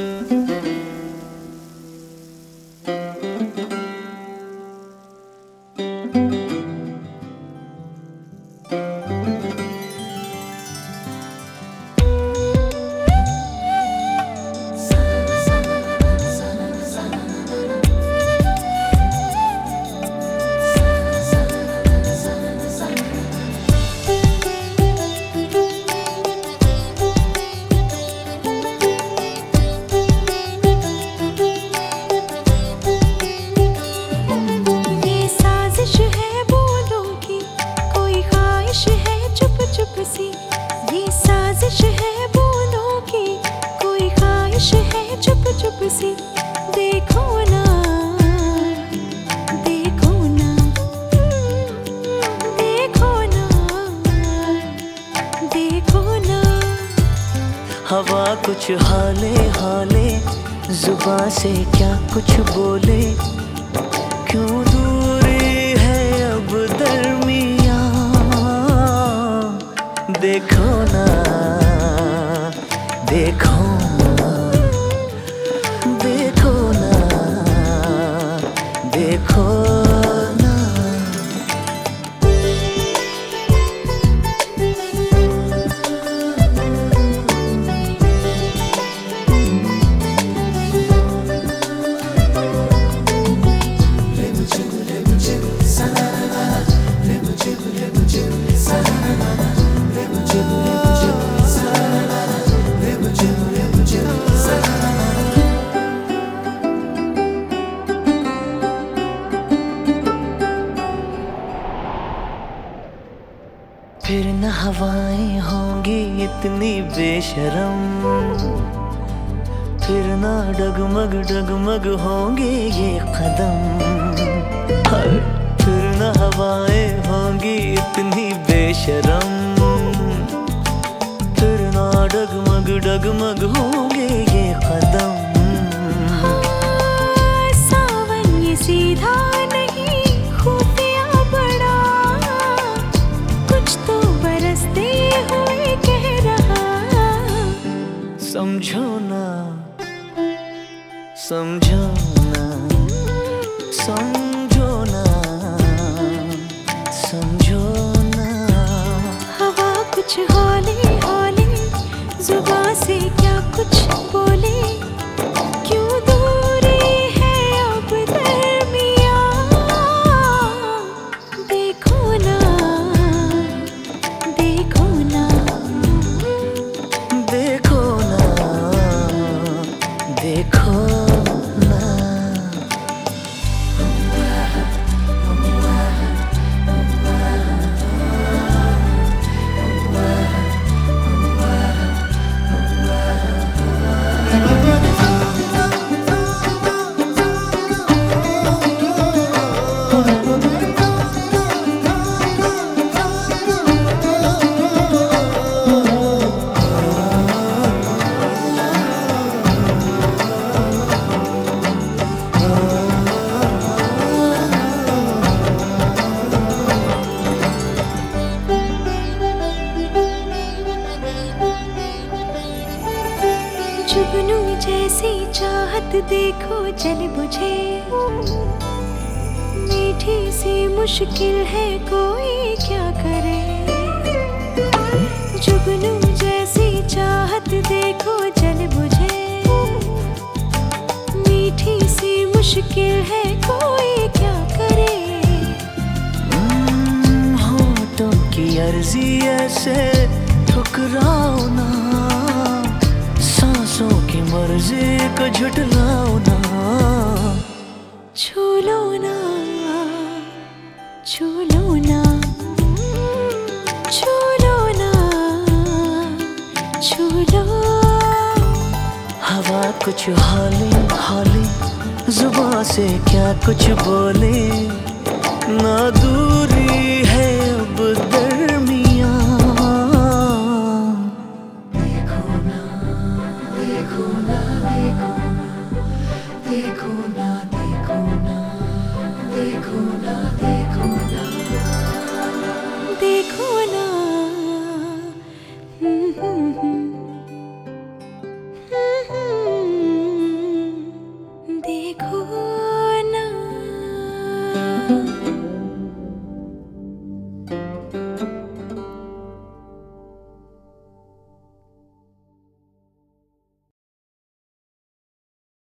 ये सी देखो ना देखो ना देखो ना देखो ना। हवा कुछ हाले हाले जुबा से क्या कुछ बोले? क्यों दूरी है अब दरमिया देखो ना, देखो फिर न हवाएँ होंगी इतनी बेशरम। फिर ना डगमग डगमग होंगे ये कदम। फिर न हवाएँ होंगी इतनी बेशरम। फिर ना डगमग डगमग होंगे ये कदम। समझो ना समझो ना समझो ना समझो ना हवा कुछ हौले हौले जुबा से क्या कुछ बोले? क्यों दूरी है अब दरमिया देखो ना देखो ना। चाहत देखो जल बुझे। मीठी सी मुश्किल है कोई क्या करे। जुगनू जैसी चाहत देखो जल बुझे। मीठी सी मुश्किल है कोई क्या करे। हम्म, होठों की अर्जी ऐसे ठुकराओ ना। मर्ज़ी को झुटलाओ ना। छू लो ना, छू ना छू ना, छू हवा कुछ हाले हाले जुबा से क्या कुछ बोले? ना दूर देखो ना देखो ना देखो ना देखो ना